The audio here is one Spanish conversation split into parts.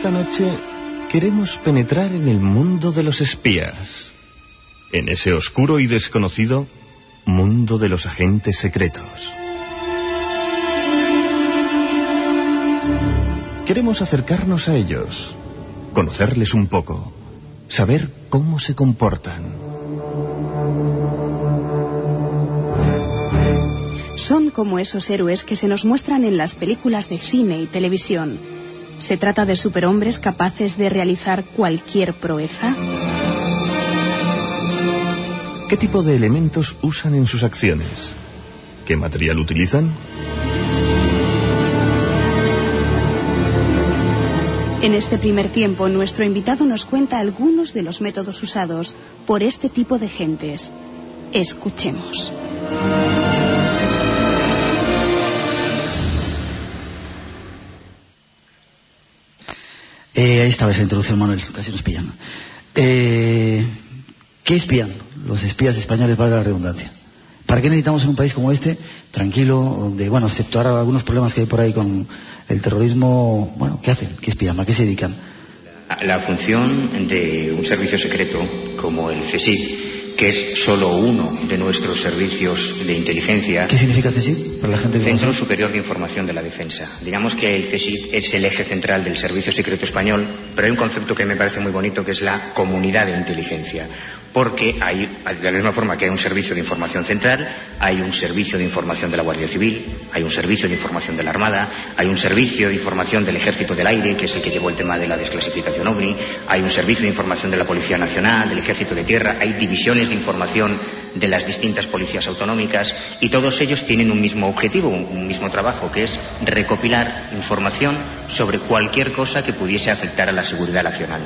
Esta noche queremos penetrar en el mundo de los espías, en ese oscuro y desconocido mundo de los agentes secretos. Queremos acercarnos a ellos, conocerles un poco, saber cómo se comportan. Son como esos héroes que se nos muestran en las películas de cine y televisión. ¿Se trata de superhombres capaces de realizar cualquier proeza? ¿Qué tipo de elementos usan en sus acciones? ¿Qué material utilizan? En este primer tiempo, nuestro invitado nos cuenta algunos de los métodos usados por este tipo de gentes. Escuchemos. Eh, ahí estaba esa introducción, Manuel, casi nos pillan. Eh, ¿Qué espían los espías españoles, valga la redundancia? ¿Para qué necesitamos en un país como este, tranquilo, donde, bueno, excepto ahora algunos problemas que hay por ahí con el terrorismo, bueno, ¿qué hacen? ¿Qué espían? ¿A qué se dedican? La función de un servicio secreto como el CSIC que es solo uno de nuestros servicios de inteligencia. ¿Qué significa CSIC para la gente Centro Superior de Información de la Defensa. Digamos que el CSIC es el eje central del Servicio Secreto Español, pero hay un concepto que me parece muy bonito que es la comunidad de inteligencia. Porque hay, de la misma forma que hay un servicio de información central, hay un servicio de información de la Guardia Civil, hay un servicio de información de la Armada, hay un servicio de información del Ejército del Aire, que es el que llevó el tema de la desclasificación OVNI, hay un servicio de información de la Policía Nacional, del Ejército de Tierra, hay divisiones de información de las distintas policías autonómicas y todos ellos tienen un mismo objetivo, un, mismo trabajo, que es recopilar información sobre cualquier cosa que pudiese afectar a la seguridad nacional.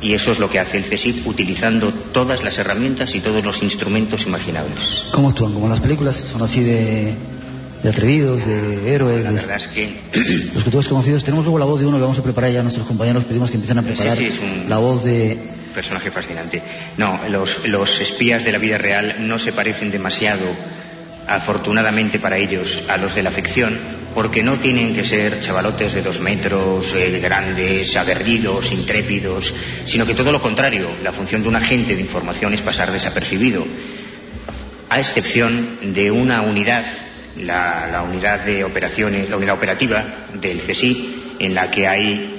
Y eso es lo que hace el CSIC utilizando todas las herramientas y todos los instrumentos imaginables. ¿Cómo actúan? ¿Como en las películas? ¿Son así de, atrevidos, de héroes? La verdad es que... Los que tú has conocido. Tenemos luego la voz de uno que vamos a preparar ya a nuestros compañeros. Pedimos que empiecen a preparar la voz de personaje fascinante. No, los, espías de la vida real no se parecen demasiado, afortunadamente para ellos, a los de la ficción, porque no tienen que ser chavalotes de dos metros, eh, grandes, aguerridos, intrépidos, sino que todo lo contrario, la función de un agente de información es pasar desapercibido, a excepción de una unidad, la, la unidad de operaciones, la unidad operativa del CSI, en la que hay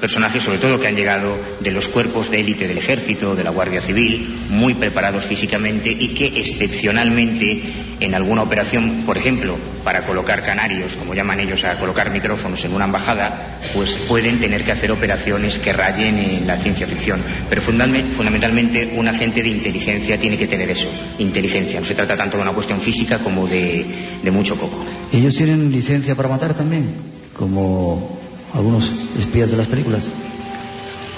personajes sobre todo que han llegado de los cuerpos de élite del ejército, de la Guardia Civil, muy preparados físicamente y que excepcionalmente en alguna operación, por ejemplo, para colocar canarios, como llaman ellos a colocar micrófonos en una embajada, pues pueden tener que hacer operaciones que rayen en la ciencia ficción. Pero fundamentalmente un agente de inteligencia tiene que tener eso, inteligencia. No se trata tanto de una cuestión física como de, de mucho coco. ¿Ellos tienen licencia para matar también? Como algunos espías de las películas.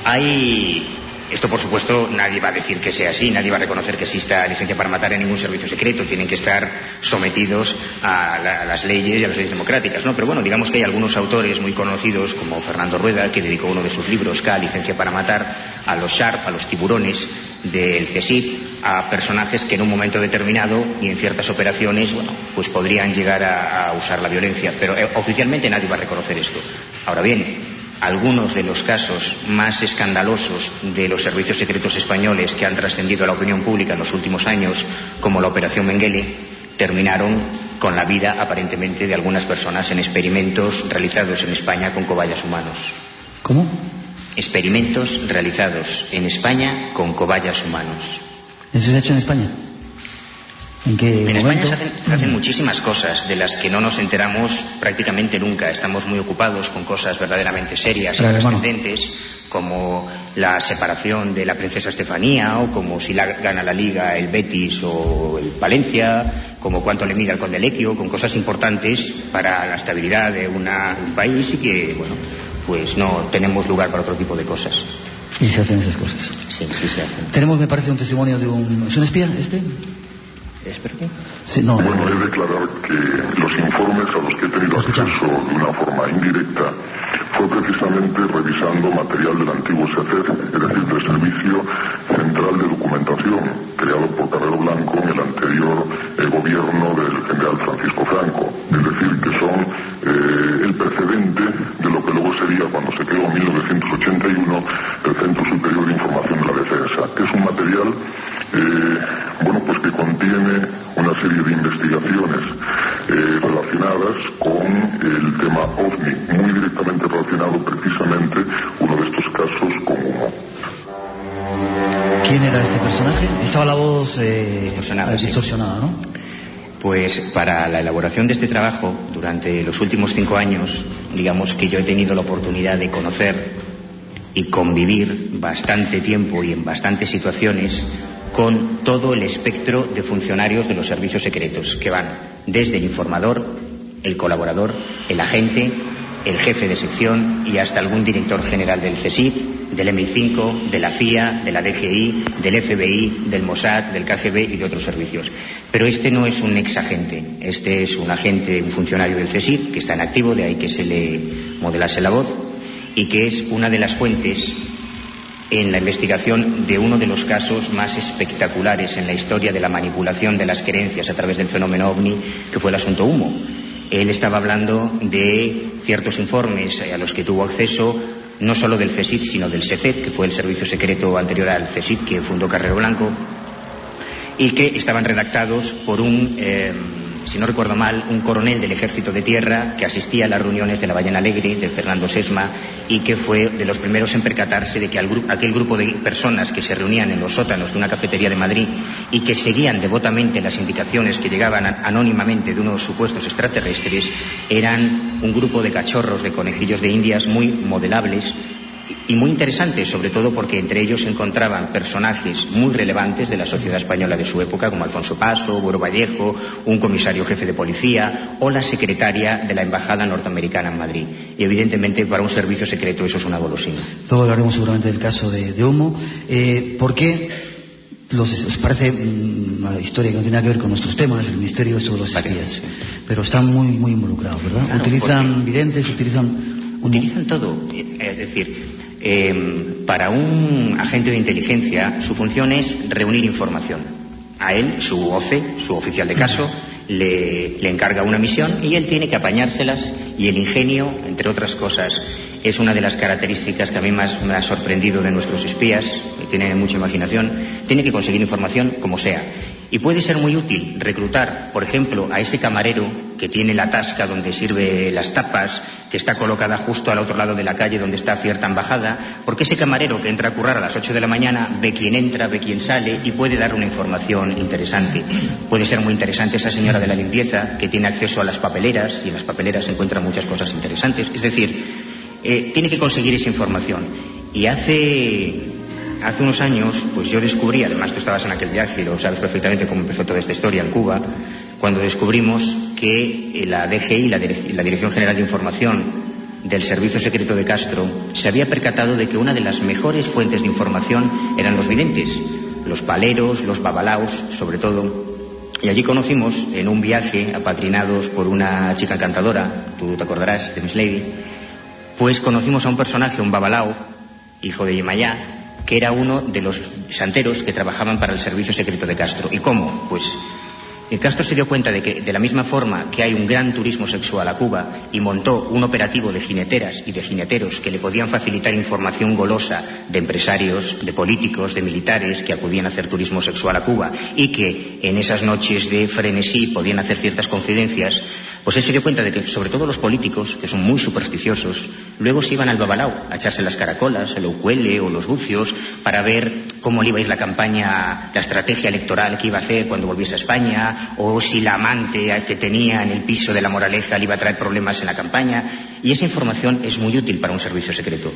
Hay esto, por supuesto, nadie va a decir que sea así, nadie va a reconocer que exista licencia para matar en ningún servicio secreto, tienen que estar sometidos a, las leyes y a las leyes democráticas, ¿no? Pero bueno, digamos que hay algunos autores muy conocidos, como Fernando Rueda, que dedicó uno de sus libros, K, Licencia para Matar, a los Sharp, a los tiburones del CSIC, a personajes que en un momento determinado y en ciertas operaciones, bueno, pues podrían llegar a, usar la violencia. Pero eh, oficialmente nadie va a reconocer esto. Ahora bien, algunos de los casos más escandalosos de los servicios secretos españoles que han trascendido a la opinión pública en los últimos años, como la Operación Mengele, terminaron con la vida aparentemente de algunas personas en experimentos realizados en España con cobayas humanos. ¿Cómo? Experimentos realizados en España con cobayas humanos. ¿Eso se ha hecho en España? ¿En, España se hacen, muchísimas cosas de las que no nos enteramos prácticamente nunca. Estamos muy ocupados con cosas verdaderamente serias y trascendentes, como la separación de la princesa Estefanía, o como si la, gana la Liga el Betis o el Valencia, como cuánto le mide al Condelequio, con cosas importantes para la estabilidad de un país y que, bueno, pues no tenemos lugar para otro tipo de cosas. Y se hacen esas cosas. Sí, sí se hacen. Tenemos, me parece, un testimonio de un... ¿Es un espía este? Bueno, he de declarar que los informes a los que he tenido acceso de una forma indirecta fue precisamente revisando material del antiguo SECER, es decir, del Servicio Central de Documentación, creado por Carrero Blanco en el anterior eh, gobierno del general Francisco Franco. Es decir, que son eh, el precedente de lo que luego sería cuando se creó en 1980 1981 el Centro Superior de Información de la Defensa. Es un material eh, bueno, pues que contiene una serie de investigaciones eh, relacionadas con el tema OVNI, muy directamente relacionado precisamente uno de estos casos con humo. ¿Quién era este personaje? Estaba la voz eh, distorsionada, ¿no? Pues para la elaboración de este trabajo, durante los últimos cinco años, digamos que yo he tenido la oportunidad de conocer y convivir bastante tiempo y en bastantes situaciones con todo el espectro de funcionarios de los servicios secretos, que van desde el informador, el colaborador, el agente, el jefe de sección y hasta algún director general del CSIC, del MI5, de la CIA, de la DGI, del FBI, del Mossad, del KGB y de otros servicios. Pero este no es un ex agente, este es un agente, un funcionario del CSIC que está en activo, de ahí que se le modelase la voz, y que es una de las fuentes en la investigación de uno de los casos más espectaculares en la historia de la manipulación de las creencias a través del fenómeno ovni, que fue el asunto humo. Él estaba hablando de ciertos informes a los que tuvo acceso no solo del CSIC, sino del SECET, que fue el servicio secreto anterior al CSIC que fundó Carrero Blanco, y que estaban redactados por un eh, si no recuerdo mal, un coronel del ejército de tierra que asistía a las reuniones de la Ballena Alegre, de Fernando Sesma, y que fue de los primeros en percatarse de que aquel grupo de personas que se reunían en los sótanos de una cafetería de Madrid y que seguían devotamente las indicaciones que llegaban anónimamente de unos supuestos extraterrestres eran un grupo de cachorros de conejillos de indias muy modelables y muy interesantes, sobre todo porque entre ellos se encontraban personajes muy relevantes de la sociedad española de su época, como Alfonso Paso, Buero Vallejo, un comisario jefe de policía o la secretaria de la Embajada norteamericana en Madrid. Y evidentemente para un servicio secreto eso es una golosina. Luego hablaremos seguramente del caso de, Humo. Eh, ¿Por qué os parece una historia que no tiene nada que ver con nuestros temas, el misterio de los espías, pero están muy muy involucrados, ¿verdad? utilizan videntes, utilizan utilizan todo, es decir, Em, para un agente de inteligencia, su función es reunir información. A él, su OCE, su oficial de caso, le, le, encarga una misión y él tiene que apañárselas y el ingenio, entre otras cosas, es una de las características que a mí más me ha sorprendido de nuestros espías, que tienen mucha imaginación, tiene que conseguir información como sea. Y puede ser muy útil reclutar, por ejemplo, a ese camarero que tiene la tasca donde sirve las tapas, que está colocada justo al otro lado de la calle donde está cierta embajada, porque ese camarero que entra a currar a las 8 de la mañana ve quién entra, ve quién sale y puede dar una información interesante. Puede ser muy interesante esa señora de la limpieza que tiene acceso a las papeleras y en las papeleras se encuentran muchas cosas interesantes. Es decir, eh, tiene que conseguir esa información. Y hace hace unos años, pues yo descubrí, además tú estabas en aquel viaje y lo sabes perfectamente cómo empezó toda esta historia en Cuba, cuando descubrimos que la DGI, la, la Dirección General de Información del Servicio Secreto de Castro, se había percatado de que una de las mejores fuentes de información eran los videntes, los paleros, los babalaos, sobre todo. Y allí conocimos, en un viaje, apadrinados por una chica encantadora, tú te acordarás de Miss Lady, pues conocimos a un personaje, un babalao, hijo de Yemayá, que era uno de los santeros que trabajaban para el servicio secreto de Castro. ¿Y cómo? Pues el Castro se dio cuenta de que, de la misma forma que hay un gran turismo sexual a Cuba y montó un operativo de jineteras y de jineteros que le podían facilitar información golosa de empresarios, de políticos, de militares que acudían a hacer turismo sexual a Cuba y que en esas noches de frenesí podían hacer ciertas confidencias, pues él se dio cuenta de que, sobre todo los políticos, que son muy supersticiosos, luego se iban al Babalao a echarse las caracolas, el ucuele o los bucios, para ver cómo le iba a ir la campaña, la estrategia electoral que iba a hacer cuando volviese a España, o si la amante que tenía en el piso de la moraleja le iba a traer problemas en la campaña. Y esa información es muy útil para un servicio secreto,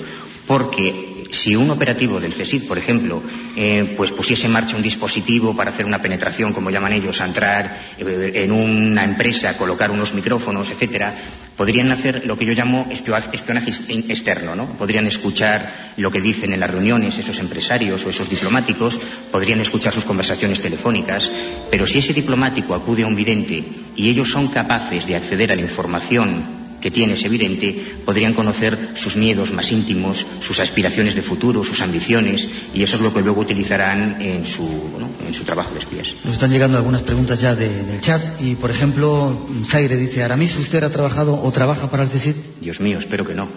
porque si un operativo del CSIC, por ejemplo, eh, pues pusiese en marcha un dispositivo para hacer una penetración, como llaman ellos, a entrar eh, en una empresa, colocar unos micrófonos, etcétera, podrían hacer lo que yo llamo espionaje externo, ¿no? Podrían escuchar lo que dicen en las reuniones esos empresarios o esos diplomáticos, podrían escuchar sus conversaciones telefónicas, pero si ese diplomático acude a un vidente y ellos son capaces de acceder a la información que tiene es evidente, podrían conocer sus miedos más íntimos, sus aspiraciones de futuro, sus ambiciones, y eso es lo que luego utilizarán en su, en su trabajo de espías. Nos están llegando algunas preguntas ya del chat, y por ejemplo, Zaire dice, ¿Aramis usted ha trabajado o trabaja para el CSIC? Dios mío, espero que no.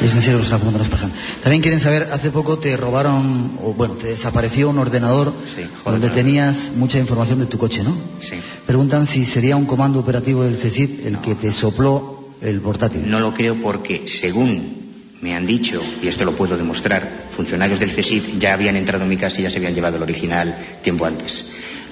Es en serio, es una pregunta nos pasan. También quieren saber, hace poco te robaron, o bueno, te desapareció un ordenador Sí, joder, donde tenías mucha información de tu coche, ¿no? Sí. Preguntan si sería un comando operativo del CSIC el que te sopló el portátil. No lo creo porque, según me han dicho, y esto lo puedo demostrar, funcionarios del CSIC ya habían entrado en mi casa y ya se habían llevado el original tiempo antes.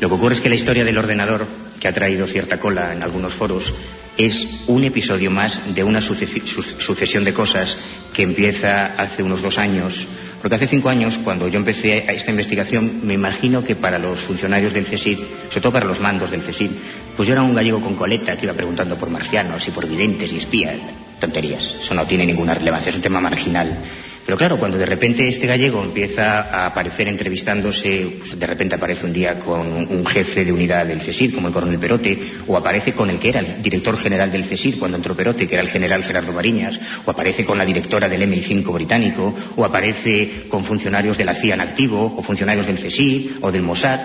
Lo que ocurre es que la historia del ordenador, que ha traído cierta cola en algunos foros, es un episodio más de una sucesi- su- sucesión de cosas que empieza hace unos dos años. Porque hace cinco años, cuando yo empecé esta investigación, me imagino que para los funcionarios del CSIC, sobre todo para los mandos del CSIC, pues yo era un gallego con coleta que iba preguntando por marcianos y por videntes y espías. Tonterías. Eso no tiene ninguna relevancia, es un tema marginal. Pero claro, cuando de repente este gallego empieza a aparecer entrevistándose, pues de repente aparece un día con un, jefe de unidad del CSIR, como el coronel Perote, o aparece con el que era el director general del CSIR cuando entró Perote, que era el general Gerardo Bariñas, o aparece con la directora del MI5 británico, o aparece con funcionarios de la CIA en activo, o funcionarios del CSIR, o del Mossad.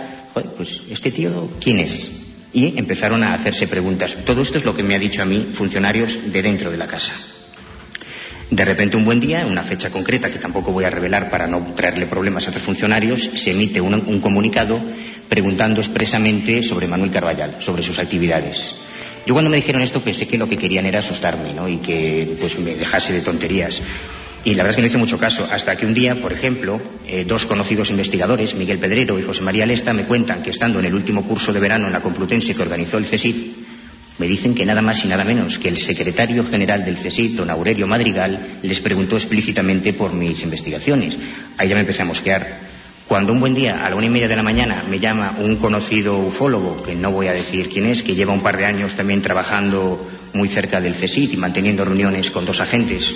Pues este tío, ¿quién es? Y empezaron a hacerse preguntas. Todo esto es lo que me ha dicho a mí funcionarios de dentro de la casa. De repente, un buen día, una fecha concreta que tampoco voy a revelar para no traerle problemas a otros funcionarios, se emite un, un comunicado preguntando expresamente sobre Manuel Carballal, sobre sus actividades. Yo cuando me dijeron esto pensé que lo que querían era asustarme, ¿no? Y que pues me dejase de tonterías. Y la verdad es que no hice mucho caso, hasta que un día, por ejemplo, eh, dos conocidos investigadores, Miguel Pedrero y José María Lesta, me cuentan que estando en el último curso de verano en la Complutense que organizó el CSIC, me dicen que nada más y nada menos que el secretario general del CSIC, don Aurelio Madrigal, les preguntó explícitamente por mis investigaciones. Ahí ya me empecé a mosquear. Cuando un buen día, a la una y media de la mañana, me llama un conocido ufólogo, que no voy a decir quién es, que lleva un par de años también trabajando muy cerca del CSIC y manteniendo reuniones con dos agentes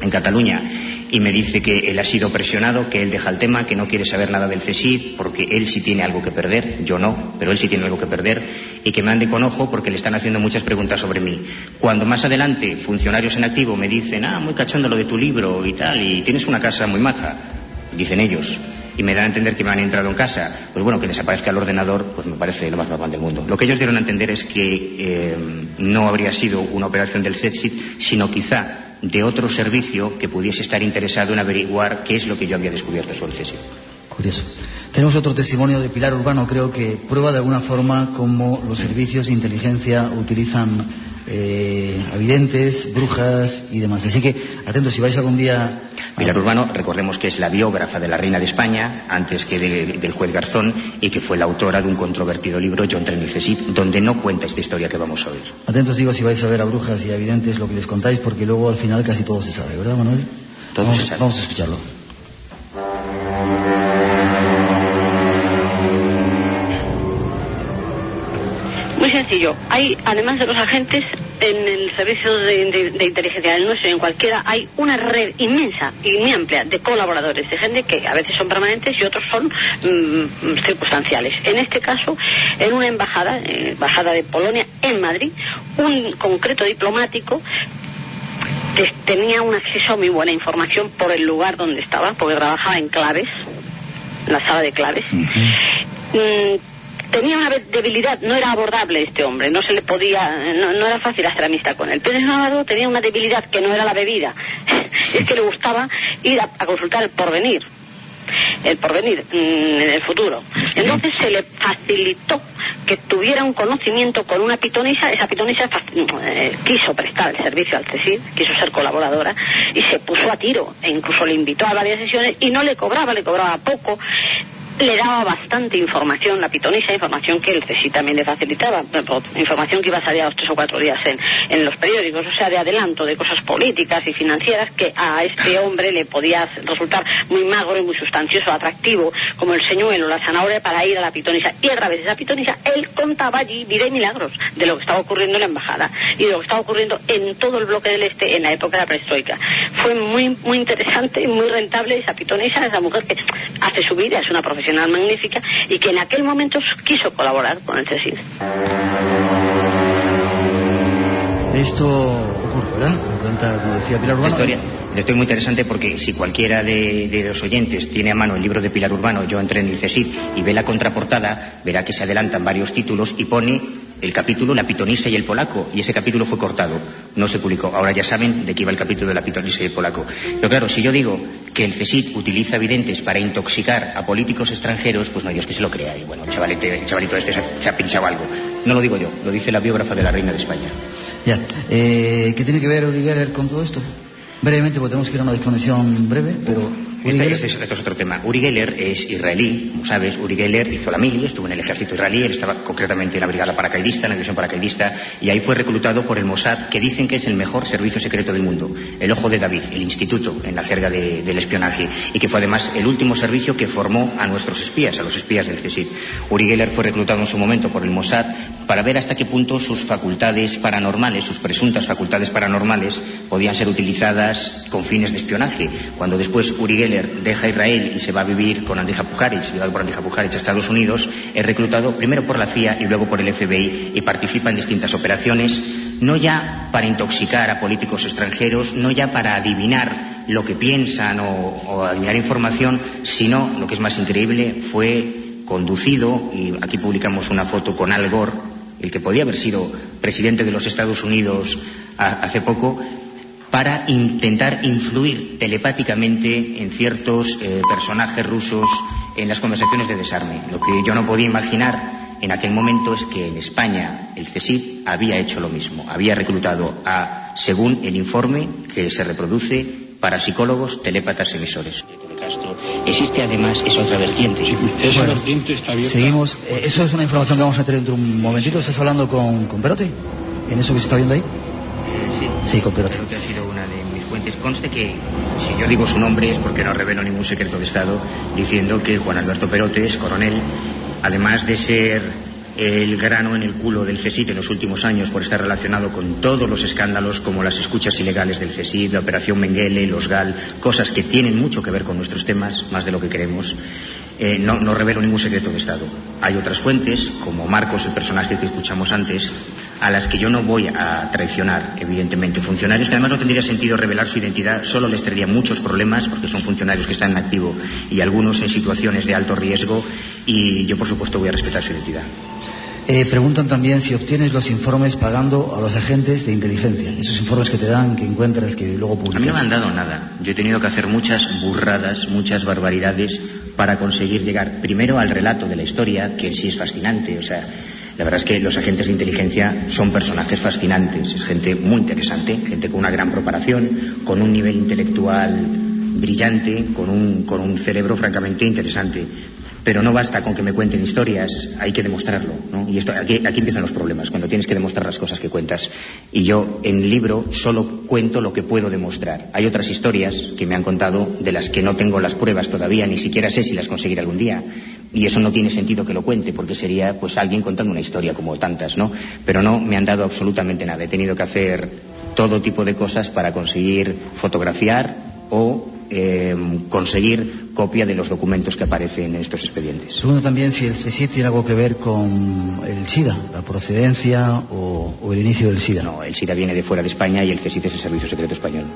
en Cataluña, y me dice que él ha sido presionado, que él deja el tema, que no quiere saber nada del CSIC, porque él sí tiene algo que perder, yo no, pero él sí tiene algo que perder, y que me ande con ojo porque le están haciendo muchas preguntas sobre mí. Cuando más adelante funcionarios en activo me dicen, ah, muy cachondo lo de tu libro y tal, y tienes una casa muy maja, dicen ellos, y me dan a entender que me han entrado en casa, pues bueno, que desaparezca el ordenador, pues me parece lo más normal del mundo. Lo que ellos dieron a entender es que eh, no habría sido una operación del CETSIT, sino quizá de otro servicio que pudiese estar interesado en averiguar qué es lo que yo había descubierto sobre el CSIC. Curioso. Tenemos otro testimonio de Pilar Urbano, creo que prueba de alguna forma cómo los servicios de inteligencia utilizan eh, avidentes, brujas y demás. Así que, atentos, si vais algún día... Pilar Urbano, recordemos que es la biógrafa de la reina de España, antes que de- del juez Garzón, y que fue la autora de un controvertido libro, Yo entré en el CSIC, donde no cuenta esta historia que vamos a oír. Atentos, digo, si vais a ver a brujas y a videntes lo que les contáis, porque luego al final casi todo se sabe, ¿verdad, Manuel? Todo vamos, se sabe. vamos a escucharlo. Sencillo. Hay, además de los agentes, en el servicio de, de- de inteligencia del nuestro y en cualquiera, hay una red inmensa y muy amplia de colaboradores, de gente que a veces son permanentes y otros son mm, circunstanciales. En este caso, en una embajada, embajada de Polonia en Madrid, un concreto diplomático que tenía un acceso a muy buena información por el lugar donde estaba, porque trabajaba en claves, en la sala de claves. Mm, tenía una debilidad, no era abordable este hombre, no se le podía, no, no era fácil hacer amistad con él. Pero sin embargo tenía una debilidad que no era la bebida, es que le gustaba ir a, a consultar el porvenir, el porvenir mm, en el futuro. Entonces se le facilitó que tuviera un conocimiento con una pitonisa, esa pitonisa eh, quiso prestar el servicio al CSIC, quiso ser colaboradora y se puso a tiro e incluso le invitó a varias sesiones y no le cobraba, le cobraba poco le daba bastante información, la pitonisa, información que el CSI también le facilitaba, pero información que iba a salir a los tres o cuatro días en, en los periódicos, o sea, de adelanto de cosas políticas y financieras que a este hombre le podía resultar muy magro y muy sustancioso, atractivo, como el señuelo, la zanahoria, para ir a la pitonisa. Y a través de esa pitonisa, él contaba allí vida y milagros de lo que estaba ocurriendo en la embajada y de lo que estaba ocurriendo en todo el bloque del este en la época de prehistórica. Fue muy, muy interesante y muy rentable esa pitonisa, esa mujer que hace su vida, es una magnífica y que en aquel momento quiso colaborar con el CSIC. Esto como decía Pilar La Urbano. historia, la historia muy interesante porque si cualquiera de, de los oyentes tiene a mano el libro de Pilar Urbano, Yo entré en el CSIC, y ve la contraportada, verá que se adelantan varios títulos y pone el capítulo La pitonisa y el polaco, y ese capítulo fue cortado, no se publicó. Ahora ya saben de qué iba el capítulo de La pitonisa y el polaco. Pero claro, si yo digo que el CSIC utiliza videntes para intoxicar a políticos extranjeros, pues no hay Dios que se lo crea. Y bueno, el, chavalito este se ha, pinchado algo. No lo digo yo, lo dice la biógrafa de la reina de España. Ya. Eh, ¿Qué tiene que ver Uri con todo esto? Brevemente, porque tenemos que ir a una desconexión breve, pero este, este, es, otro tema. Uri Geller es israelí, como sabes. Uri Geller hizo la mili, estuvo en el ejército israelí, él estaba concretamente en la brigada paracaidista, en la división paracaidista, y ahí fue reclutado por el Mossad, que dicen que es el mejor servicio secreto del mundo, el Ojo de David, el instituto en la jerga del espionaje, y que fue además el último servicio que formó a nuestros espías, a los espías del CSIC. Uri Geller fue reclutado en su momento por el Mossad para ver hasta qué punto sus facultades paranormales, sus presuntas facultades paranormales, podían ser utilizadas con fines de espionaje. Cuando después Uri Geller deja Israel y se va a vivir con Andrija Pujaric, llevado por Andrija Pujaric a Estados Unidos, es reclutado primero por la CIA y luego por el FBI y participa en distintas operaciones, no ya para intoxicar a políticos extranjeros, no ya para adivinar lo que piensan o, adivinar información, sino, lo que es más increíble, fue conducido, y aquí publicamos una foto con Al Gore, el que podía haber sido presidente de los Estados Unidos hace poco, para intentar influir telepáticamente en ciertos eh, personajes rusos en las conversaciones de desarme. Lo que yo no podía imaginar en aquel momento es que en España el CSIC había hecho lo mismo, había reclutado a, según el informe que se reproduce, para psicólogos, telépatas emisores. Existe además esa otra vertiente. esa vertiente está Seguimos. Eh, eso es una información que vamos a tener dentro de un momentito. ¿Estás hablando con, con Perote? ¿En eso que se está viendo ahí? sí. Sí, con Perote. ha sido una de mis fuentes. Conste que si yo digo su nombre es porque no revelo ningún secreto de Estado diciendo que Juan Alberto Perote es coronel, además de ser el grano en el culo del CSIC en los últimos años por estar relacionado con todos los escándalos como las escuchas ilegales del CSIC, la operación Mengele, los GAL, cosas que tienen mucho que ver con nuestros temas, más de lo que creemos. Eh, no, no, revelo ningún secreto de Estado. Hay otras fuentes, como Marcos, el personaje que escuchamos antes, a las que yo no voy a traicionar, evidentemente. Funcionarios que además no tendría sentido revelar su identidad, solo les traería muchos problemas, porque son funcionarios que están en activo y algunos en situaciones de alto riesgo, y yo, por supuesto, voy a respetar su identidad. Eh, preguntan también si obtienes los informes pagando a los agentes de inteligencia. Esos informes que te dan, que encuentras, que luego publicas. A mí no me han dado nada. Yo he tenido que hacer muchas burradas, muchas barbaridades para conseguir llegar primero al relato de la historia, que sí es fascinante. O sea, la verdad es que los agentes de inteligencia son personajes fascinantes. Es gente muy interesante, gente con una gran preparación, con un nivel intelectual brillante, con un, con un cerebro francamente interesante. Pero no basta con que me cuenten historias, hay que demostrarlo. ¿no? Y esto, aquí, empiezan los problemas, cuando tienes que demostrar las cosas que cuentas. Y yo en libro solo cuento lo que puedo demostrar. Hay otras historias que me han contado de las que no tengo las pruebas todavía, ni siquiera sé si las conseguiré algún día. Y eso no tiene sentido que lo cuente, porque sería pues alguien contando una historia como tantas, ¿no? Pero no me han dado absolutamente nada. He tenido que hacer todo tipo de cosas para conseguir fotografiar o eh, conseguir copia de los documentos que aparecen en estos expedientes. Segundo también si el CSIC tiene algo que ver con el SIDA, la procedencia o, el inicio del SIDA. No, el SIDA viene de fuera de España y el CSIC es el Servicio Secreto Español.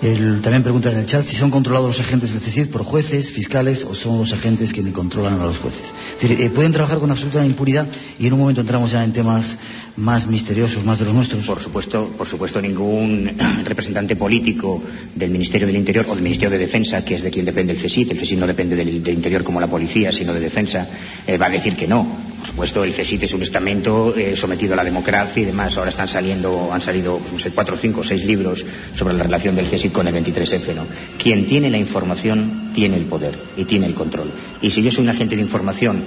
También preguntan en el chat si son controlados los agentes del CSIC por jueces, fiscales o son los agentes quienes controlan a los jueces. Eh, pueden trabajar con absoluta impunidad y en un momento entramos ya en temas más misteriosos, más de los nuestros. Por supuesto, por supuesto ningún representante político del Ministerio del Interior o del Ministerio de Defensa, que es de quien depende el CSIC, el CSIC no depende del, Interior como la policía, sino de Defensa, eh, va a decir que no. Por supuesto, el CSIC es un estamento eh, sometido a la democracia y demás. Ahora están saliendo, han salido, no sé, cuatro, cinco, seis libros sobre la relación del Con el 23F, ¿no? Quien tiene la información tiene el poder y tiene el control. Y si yo soy un agente de información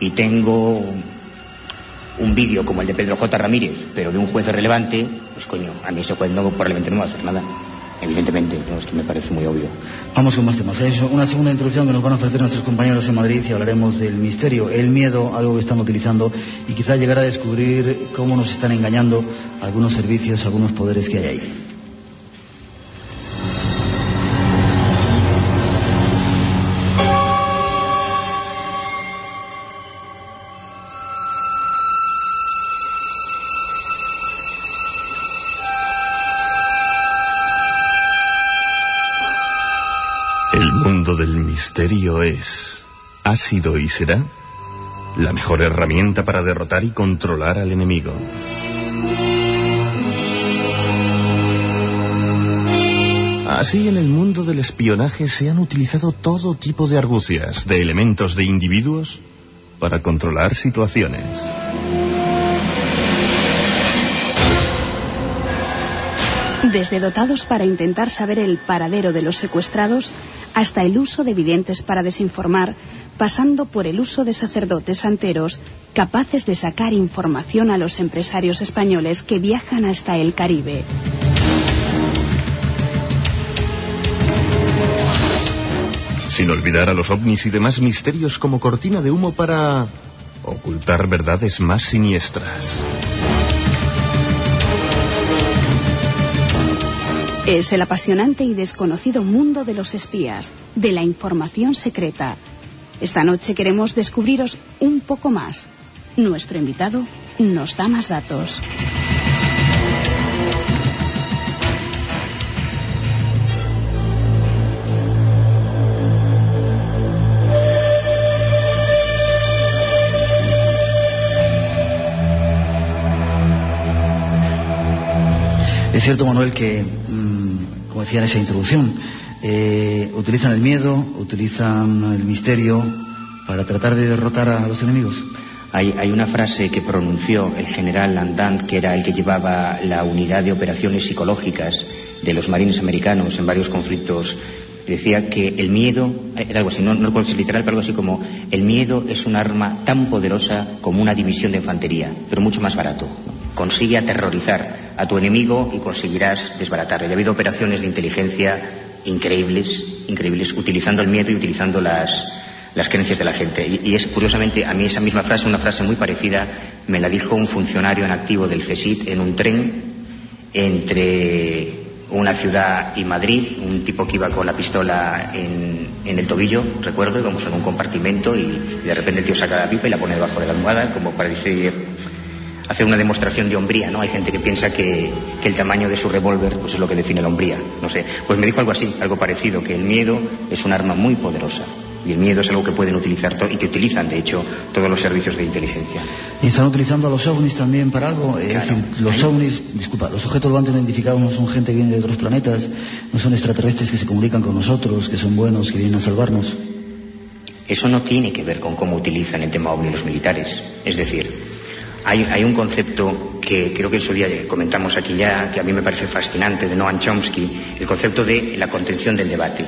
y tengo un vídeo como el de Pedro J. Ramírez, pero de un juez relevante, pues coño, a mí ese juez no, probablemente no va a hacer nada. Evidentemente, es que me parece muy obvio. Vamos con más temas. Una segunda introducción que nos van a ofrecer nuestros compañeros en Madrid y hablaremos del misterio, el miedo, algo que están utilizando y quizá llegar a descubrir cómo nos están engañando algunos servicios, algunos poderes que hay ahí. Misterio es, ha sido y será la mejor herramienta para derrotar y controlar al enemigo. Así en el mundo del espionaje se han utilizado todo tipo de argucias, de elementos de individuos, para controlar situaciones. Desde dotados para intentar saber el paradero de los secuestrados hasta el uso de videntes para desinformar, pasando por el uso de sacerdotes santeros capaces de sacar información a los empresarios españoles que viajan hasta el Caribe. Sin olvidar a los ovnis y demás misterios como cortina de humo para ocultar verdades más siniestras. Es el apasionante y desconocido mundo de los espías, de la información secreta. Esta noche queremos descubriros un poco más. Nuestro invitado nos da más datos. Es cierto, Manuel, que, mm, como decía en esa introducción, eh, utilizan el miedo, utilizan el misterio para tratar de derrotar a los enemigos. Hay, hay, una frase que pronunció el general Landant, que era el que llevaba la unidad de operaciones psicológicas de los marines americanos en varios conflictos. Decía que el miedo, era algo así, no, no si literal, pero algo así como, el miedo es un arma tan poderosa como una división de infantería, pero mucho más barato. Consigue aterrorizar a tu enemigo y conseguirás desbaratarlo. Y ha habido operaciones de inteligencia increíbles, increíbles, utilizando el miedo y utilizando las, las creencias de la gente. Y, y, es curiosamente, a mí esa misma frase, una frase muy parecida, me la dijo un funcionario en activo del CSIT en un tren entre una ciudad y Madrid, un tipo que iba con la pistola en, en el tobillo, recuerdo, íbamos en un compartimento y, de repente el tío saca la pipa y la pone debajo de la almohada, como para decir hacer una demostración de hombría, ¿no? Hay gente que piensa que, que el tamaño de su revólver pues es lo que define la hombría, no sé. Pues me dijo algo así, algo parecido, que el miedo es un arma muy poderosa. Y el miedo es algo que pueden utilizar y que utilizan, de hecho, todos los servicios de inteligencia. ¿Y están utilizando a los ovnis también para algo? Es claro. decir, los ovnis, disculpa, los objetos volantes identificados no son gente que viene de otros planetas, no son extraterrestres que se comunican con nosotros, que son buenos, que vienen a salvarnos. Eso no tiene que ver con cómo utilizan el tema ovni los militares. Es decir, hay, hay, un concepto que creo que en su día comentamos aquí ya, que a mí me parece fascinante, de Noam Chomsky, el concepto de la contención del debate.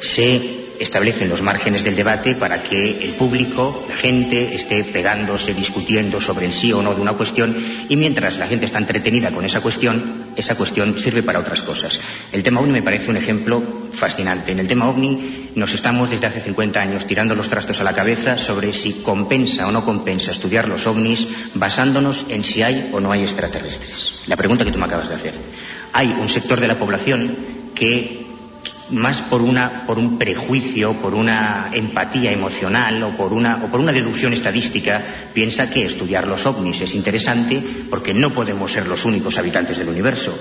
Se establecen los márgenes del debate para que el público, la gente, esté pegándose, discutiendo sobre el sí o no de una cuestión y mientras la gente está entretenida con esa cuestión, esa cuestión sirve para otras cosas. El tema OVNI me parece un ejemplo fascinante. En el tema OVNI nos estamos desde hace 50 años tirando los trastos a la cabeza sobre si compensa o no compensa estudiar los OVNIs basándonos en si hay o no hay extraterrestres. La pregunta que tú me acabas de hacer. Hay un sector de la población que más por, una, por un prejuicio, por una empatía emocional o por, una, o por una deducción estadística, piensa que estudiar los ovnis es interesante porque no podemos ser los únicos habitantes del universo.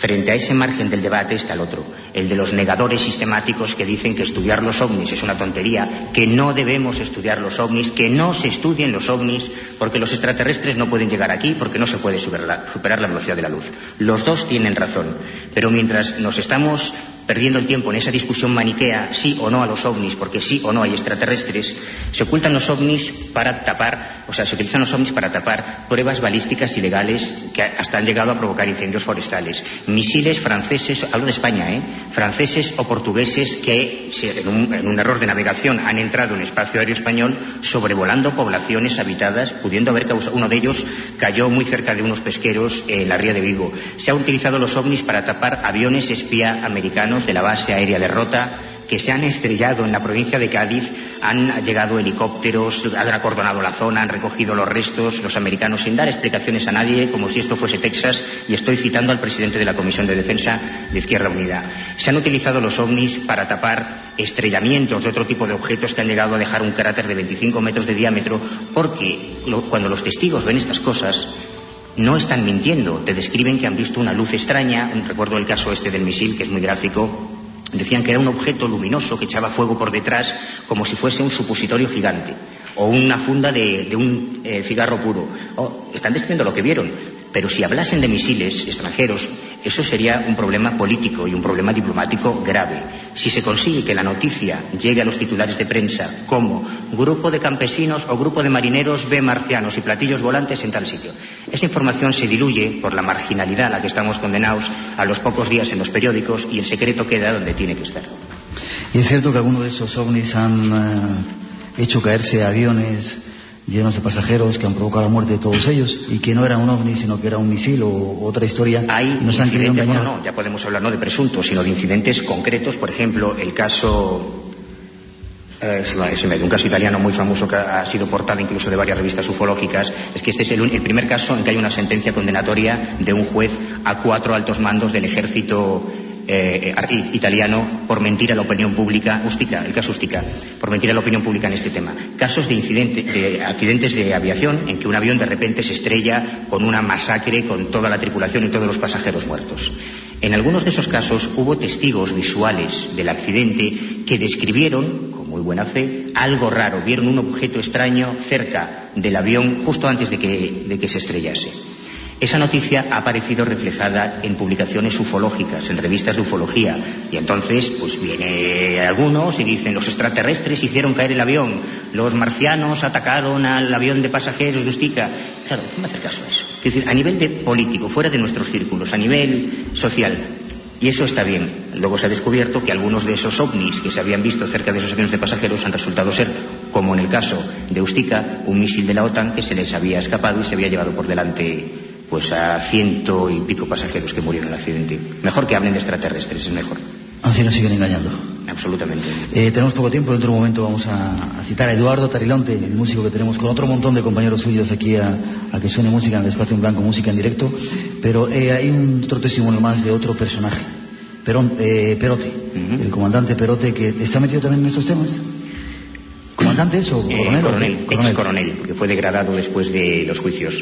Frente a ese margen del debate está el otro, el de los negadores sistemáticos que dicen que estudiar los ovnis es una tontería, que no debemos estudiar los ovnis, que no se estudien los ovnis porque los extraterrestres no pueden llegar aquí porque no se puede superar, superar la velocidad de la luz. Los dos tienen razón, pero mientras nos estamos perdiendo el tiempo en esa discusión maniquea, sí o no a los ovnis, porque sí o no hay extraterrestres, se ocultan los ovnis para tapar, o sea, se utilizan los ovnis para tapar pruebas balísticas ilegales que hasta han llegado a provocar incendios forestales. Misiles franceses, hablo de España, ¿eh? Franceses o portugueses que, en un, en un error de navegación, han entrado en el espacio aéreo español sobrevolando poblaciones habitadas, pudiendo haber causado, uno de ellos cayó muy cerca de unos pesqueros en la ría de Vigo. Se han utilizado los ovnis para tapar aviones espía americanos de la base aérea de Rota que se han estrellado en la provincia de Cádiz, han llegado helicópteros, han acordonado la zona, han recogido los restos, los americanos, sin dar explicaciones a nadie, como si esto fuese Texas, y estoy citando al presidente de la Comisión de Defensa de Izquierda Unida. Se han utilizado los ovnis para tapar estrellamientos de otro tipo de objetos que han llegado a dejar un cráter de 25 metros de diámetro, porque cuando los testigos ven estas cosas, no están mintiendo, te describen que han visto una luz extraña, recuerdo el caso este del misil, que es muy gráfico, decían que era un objeto luminoso que echaba fuego por detrás como si fuese un supositorio gigante. o una funda de, un eh, cigarro puro. Oh, están describiendo lo que vieron. Pero si hablasen de misiles extranjeros, eso sería un problema político y un problema diplomático grave. Si se consigue que la noticia llegue a los titulares de prensa como grupo de campesinos o grupo de marineros ve marcianos y platillos volantes en tal sitio, esa información se diluye por la marginalidad a la que estamos condenados a los pocos días en los periódicos y el secreto queda donde tiene que estar. Y es cierto que algunos de esos ovnis han eh, hecho caerse aviones llenos de pasajeros que han provocado la muerte de todos ellos y que no era un ovni sino que era un misil o otra historia Hay nos han querido engañar. No, ya podemos hablar no de presuntos sino de incidentes concretos por ejemplo el caso eh, un caso italiano muy famoso que ha sido portada incluso de varias revistas ufológicas es que este es el, el, primer caso en que hay una sentencia condenatoria de un juez a cuatro altos mandos del ejército eh, italiano por mentir a la opinión pública, el caso Ustica, por mentir a la opinión pública en este tema. Casos de, de accidentes de aviación en que un avión de repente se estrella con una masacre con toda la tripulación y todos los pasajeros muertos. En algunos de esos casos hubo testigos visuales del accidente que describieron, con muy buena fe, algo raro, vieron un objeto extraño cerca del avión justo antes de que, de que se estrellase. Esa noticia ha aparecido reflejada en publicaciones ufológicas, en revistas de ufología. Y entonces, pues viene algunos y dicen, los extraterrestres hicieron caer el avión, los marcianos atacaron al avión de pasajeros de Ustica. Claro, ¿quién va a hacer caso a eso? Es decir, a nivel de político, fuera de nuestros círculos, a nivel social, y eso está bien. Luego se ha descubierto que algunos de esos ovnis que se habían visto cerca de esos aviones de pasajeros han resultado ser, como en el caso de Ustica, un misil de la OTAN que se les había escapado y se había llevado por delante pues a ciento y pico pasajeros que murieron en el accidente. Mejor que hablen de extraterrestres, es mejor. Así nos siguen engañando. Absolutamente. Eh, tenemos poco tiempo, dentro de un momento vamos a, citar a Eduardo Tarilonte, el músico que tenemos con otro montón de compañeros suyos aquí a, que suene música en el espacio en blanco, música en directo. Pero eh, hay un otro testimonio más de otro personaje, Perón, eh, Perote, el comandante Perote, que está metido también en estos temas. ¿Comandante o coronel? coronel, ex coronel, que fue degradado después de los juicios.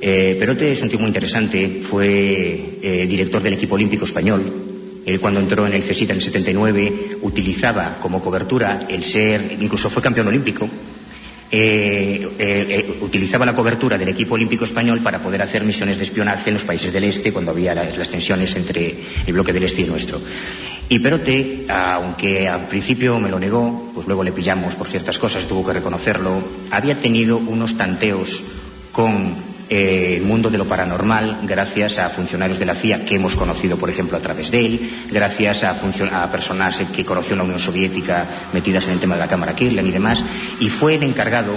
Eh, Perote es un tipo muy interesante, fue eh, director del equipo olímpico español. Él cuando entró en el CSIT en el 79 utilizaba como cobertura el ser, incluso fue campeón olímpico, eh, utilizaba la cobertura del equipo olímpico español para poder hacer misiones de espionaje en los países del este cuando había las, las, tensiones entre el bloque del este y nuestro. Y Perote, aunque al principio me lo negó, pues luego le pillamos por ciertas cosas, tuvo que reconocerlo, había tenido unos tanteos con el mundo de lo paranormal gracias a funcionarios de la CIA que hemos conocido, por ejemplo, a través de él, gracias a, personas que conoció la Unión Soviética metidas en el tema de la Cámara Kirlen y demás, y fue el encargado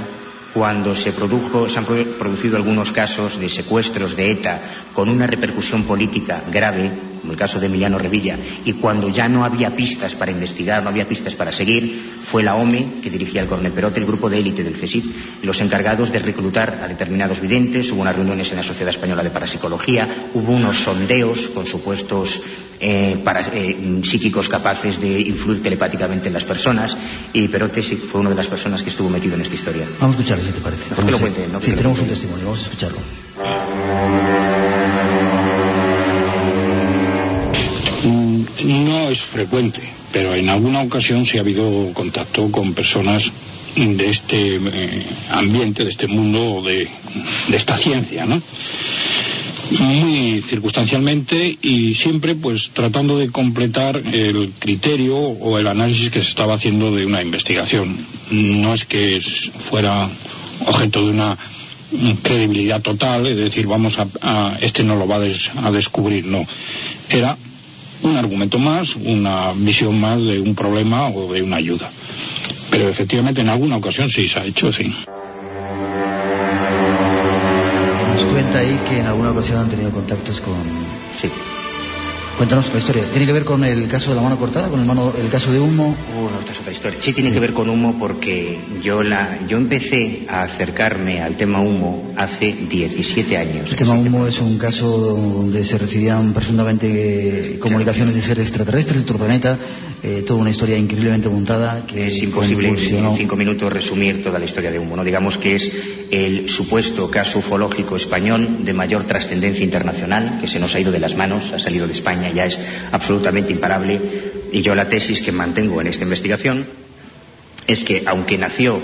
cuando se, produjo, se han producido algunos casos de secuestros de ETA con una repercusión política grave, como el caso de Emiliano Revilla, y cuando ya no había pistas para investigar, no había pistas para seguir, fue la OME, que dirigía el coronel Perote, el grupo de élite del CSIC, los encargados de reclutar a determinados videntes, hubo unas reuniones en la Sociedad Española de Parapsicología, hubo unos sondeos con supuestos eh, para, eh, psíquicos capaces de influir telepáticamente en las personas, y Perote sí fue una de las personas que estuvo metido en esta historia. Vamos a escucharlo, si te parece. No, que lo cuente, sí, tenemos un testimonio, vamos a escucharlo. No es frecuente, pero en alguna ocasión sí ha habido contacto con personas de este eh, ambiente, de este mundo, de, de esta ciencia, ¿no? muy circunstancialmente y siempre pues tratando de completar el criterio o el análisis que se estaba haciendo de una investigación. No es que fuera objeto de una credibilidad total, es decir, vamos a, este no lo va a descubrir, no. Era un argumento más, una visión más de un problema o de una ayuda. Pero efectivamente en alguna ocasión sí se ha hecho, sí. Nos cuenta ahí que en alguna ocasión han tenido contactos con... Sí. Cuéntanos la historia. ¿Tiene que ver con el caso de la mano cortada, con el, mano, el caso de humo? Uh, no, esta es otra historia. Sí tiene que ver con humo porque yo, la, yo empecé a acercarme al tema humo hace 17 años. El tema humo es un caso donde se recibían presuntamente comunicaciones de seres extraterrestres de otro planeta, eh, toda una historia increíblemente montada que es imposible en cinco minutos resumir toda la historia de humo. ¿no? Digamos que es el supuesto caso ufológico español de mayor trascendencia internacional que se nos ha ido de las manos, ha salido de España ya es absolutamente imparable. Y yo la tesis que mantengo en esta investigación es que, aunque nació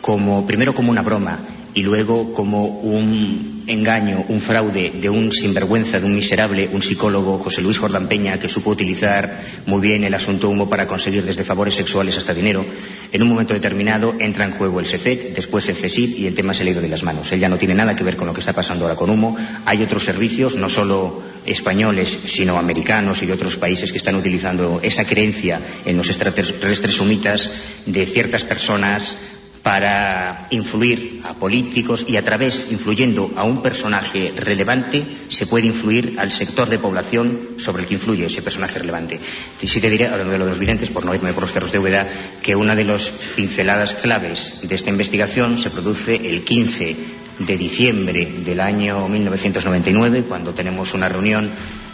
como primero como una broma y luego como un engaño, un fraude de un sinvergüenza, de un miserable, un psicólogo, José Luis Jordán Peña, que supo utilizar muy bien el asunto humo para conseguir desde favores sexuales hasta dinero, en un momento determinado entra en juego el SEFET, después el CESID y el tema se le ha ido de las manos. Él ya no tiene nada que ver con lo que está pasando ahora con humo. Hay otros servicios, no solo españoles, sino americanos y de otros países que están utilizando esa creencia en los extraterrestres sumitas de ciertas personas para influir a políticos y a través, influyendo a un personaje relevante, se puede influir al sector de población sobre el que influye ese personaje relevante. Y sí te diré, hablando de lo de los videntes, por no irme por los cerros de Úbeda, que una de las pinceladas claves de esta investigación se produce el 15 de diciembre del año 1999, cuando tenemos una reunión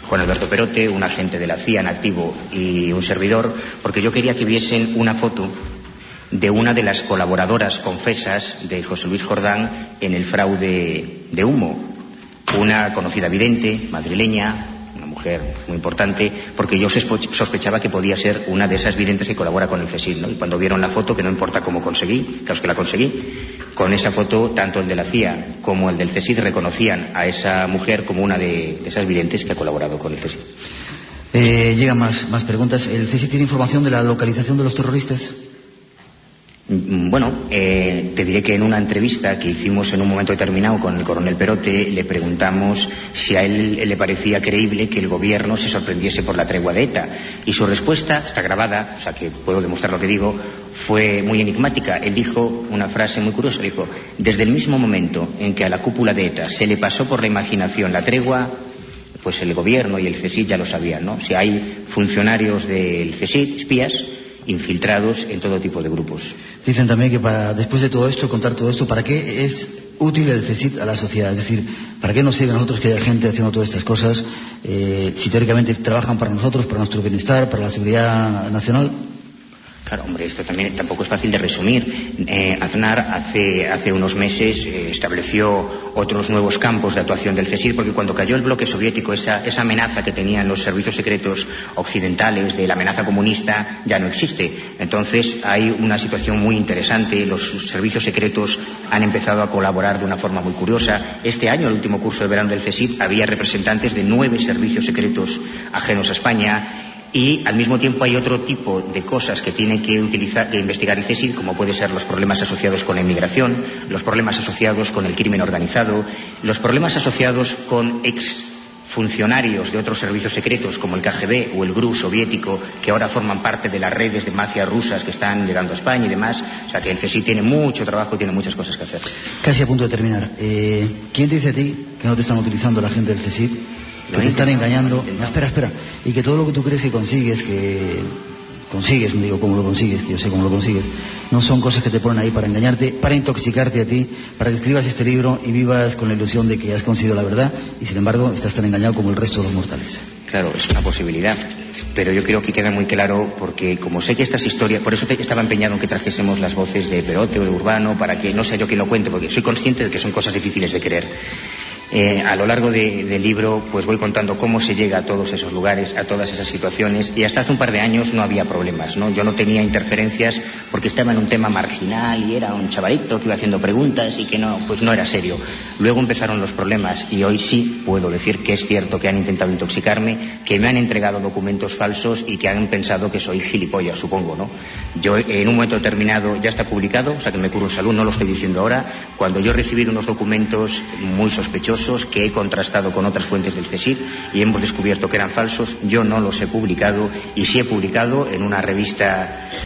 Juan Alberto Perote, un agente de la CIA en activo y un servidor, porque yo quería que viesen una foto de una de las colaboradoras confesas de José Luis Jordán en el fraude de humo, una conocida vidente, madrileña, una mujer muy importante, porque yo sospechaba que podía ser una de esas videntes que colabora con el CESID, ¿no? Y cuando vieron la foto, que no importa cómo conseguí, claro que la conseguí, con esa foto, tanto el de la CIA como el del CESID reconocían a esa mujer como una de, esas videntes que ha colaborado con el CESID. Eh, llegan más, más preguntas. ¿El CESID tiene información de la localización de los terroristas? Mm, bueno, eh, te diré que en una entrevista que hicimos en un momento determinado con el coronel Perote le preguntamos si a él le parecía creíble que el gobierno se sorprendiese por la tregua de ETA. Y su respuesta, está grabada, o sea que puedo demostrar lo que digo, fue muy enigmática. Él dijo una frase muy curiosa, dijo, desde el mismo momento en que a la cúpula de ETA se le pasó por la imaginación la tregua, pues el gobierno y el CSIC ya lo sabían, ¿no? Si hay funcionarios del CSIC, espías, infiltrados en todo tipo de grupos. Dicen también que para, después de todo esto, contar todo esto, ¿para qué es útil el CECIT a la sociedad? Es decir, ¿para qué nos sirve a nosotros que haya gente haciendo todas estas cosas eh, si teóricamente trabajan para nosotros, para nuestro bienestar, para la seguridad nacional? Claro, hombre, esto también tampoco es fácil de resumir. Eh, Aznar hace, hace unos meses eh, estableció otros nuevos campos de actuación del CESIR, porque cuando cayó el bloque soviético, esa, esa amenaza que tenían los servicios secretos occidentales de la amenaza comunista ya no existe. Entonces hay una situación muy interesante. Los servicios secretos han empezado a colaborar de una forma muy curiosa. Este año, el último curso de verano del CESIR, había representantes de nueve servicios secretos ajenos a España y al mismo tiempo hay otro tipo de cosas que tiene que utilizar, que investigar como puede ser los problemas asociados con la inmigración, los problemas asociados con el crimen organizado, los problemas asociados con ex funcionarios de otros servicios secretos como el KGB o el GRU soviético que ahora forman parte de las redes de mafias rusas que están llegando a España y demás. O sea que el CSIC tiene mucho trabajo y tiene muchas cosas que hacer. Casi a punto de terminar. Eh, ¿Quién dice a ti que no te están utilizando la gente del CSIC que te están engañando. espera, espera. Y que todo lo que tú crees que consigues, que consigues, no digo cómo lo consigues, que yo sé cómo lo consigues, no son cosas que te ponen ahí para engañarte, para intoxicarte a ti, para que escribas este libro y vivas con la ilusión de que has conseguido la verdad y sin embargo estás tan engañado como el resto de los mortales. Claro, es una posibilidad. Pero yo creo que queda muy claro porque como sé que estas historias, por eso estaba empeñado en que trajésemos las voces de Perote o de Urbano para que no sea yo quien lo cuente, porque soy consciente de que son cosas difíciles de creer. Eh, a lo largo del libro pues voy contando cómo se llega a todos esos lugares, a todas esas situaciones y hasta hace un par de años no había problemas, ¿no? Yo no tenía interferencias porque estaba en un tema marginal y era un chavalito que iba haciendo preguntas y que no, pues no era serio. Luego empezaron los problemas y hoy sí puedo decir que es cierto que han intentado intoxicarme, que me han entregado documentos falsos y que han pensado que soy gilipollas, supongo, ¿no? Yo en un momento determinado ya está publicado, o sea que me curo en salud, no lo estoy diciendo ahora, cuando yo recibí unos documentos muy sospechosos que he contrastado con otras fuentes del CSIC y hemos descubierto que eran falsos. Yo no los he publicado y sí he publicado en una revista